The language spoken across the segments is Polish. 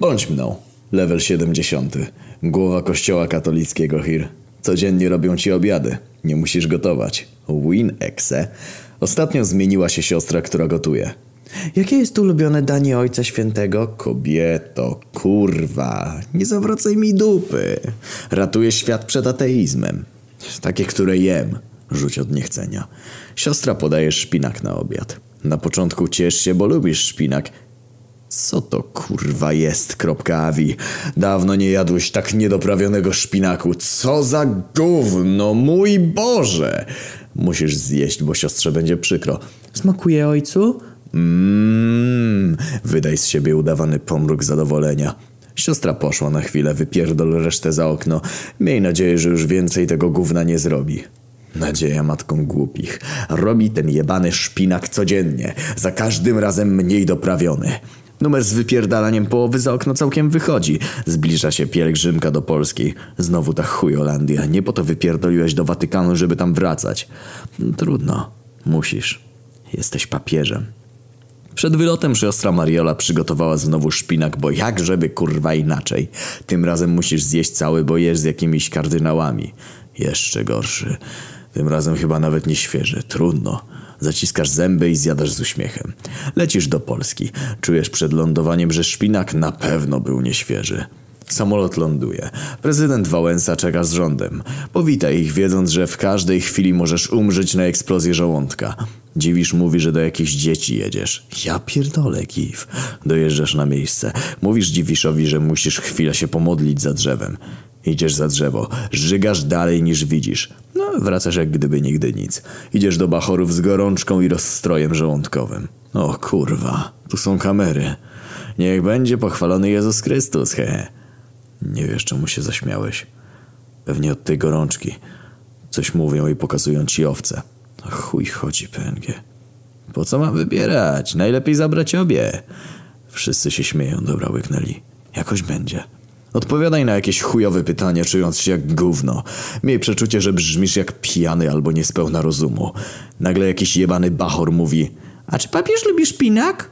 Bądź mną. Level 70. Głowa kościoła katolickiego Hir. Codziennie robią ci obiady. Nie musisz gotować. Win Exe. Ostatnio zmieniła się siostra, która gotuje. Jakie jest ulubione danie Ojca Świętego? Kobieto, kurwa, nie zawracaj mi dupy. Ratuje świat przed ateizmem. Takie, które jem. Rzuć od niechcenia. Siostra podaje szpinak na obiad. Na początku ciesz się, bo lubisz szpinak. Co to kurwa jest, kropka awi? Dawno nie jadłeś tak niedoprawionego szpinaku. Co za gówno, mój Boże! Musisz zjeść, bo siostrze będzie przykro. Smakuje ojcu? Mmm, wydaj z siebie udawany pomruk zadowolenia. Siostra poszła na chwilę, wypierdol resztę za okno. Miej nadzieję, że już więcej tego gówna nie zrobi. Nadzieja matką głupich. Robi ten jebany szpinak codziennie, za każdym razem mniej doprawiony. Numer z wypierdalaniem połowy za okno całkiem wychodzi. Zbliża się pielgrzymka do Polski. Znowu ta chujolandia. Nie po to wypierdoliłeś do Watykanu, żeby tam wracać. Trudno. Musisz. Jesteś papieżem. Przed wylotem siostra Mariola przygotowała znowu szpinak, bo jak żeby kurwa inaczej. Tym razem musisz zjeść cały, bo jesz z jakimiś kardynałami. Jeszcze gorszy. Tym razem chyba nawet nie świeży. Trudno. Zaciskasz zęby i zjadasz z uśmiechem. Lecisz do Polski. Czujesz przed lądowaniem, że szpinak na pewno był nieświeży. Samolot ląduje. Prezydent Wałęsa czeka z rządem. Powitaj ich, wiedząc, że w każdej chwili możesz umrzeć na eksplozję żołądka. Dziwisz mówi, że do jakichś dzieci jedziesz. Ja pierdolę, Kiw. Dojeżdżasz na miejsce. Mówisz Dziwiszowi, że musisz chwilę się pomodlić za drzewem. Idziesz za drzewo. Żygasz dalej niż widzisz. No, wracasz jak gdyby nigdy nic. Idziesz do bachorów z gorączką i rozstrojem żołądkowym. O kurwa, tu są kamery. Niech będzie pochwalony Jezus Chrystus, he. Nie wiesz, czemu się zaśmiałeś. Pewnie od tej gorączki. Coś mówią i pokazują ci owce. A chuj chodzi, PNG. Po co mam wybierać? Najlepiej zabrać obie. Wszyscy się śmieją, dobra, łyknęli. Jakoś będzie. Odpowiadaj na jakieś chujowe pytania, czując się jak gówno. Miej przeczucie, że brzmisz jak pijany albo niespełna rozumu. Nagle jakiś jebany bachor mówi A czy papież lubi szpinak?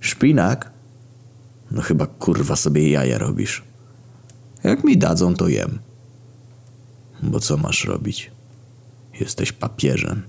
Szpinak? No chyba kurwa sobie jaja robisz. Jak mi dadzą, to jem. Bo co masz robić? Jesteś papieżem.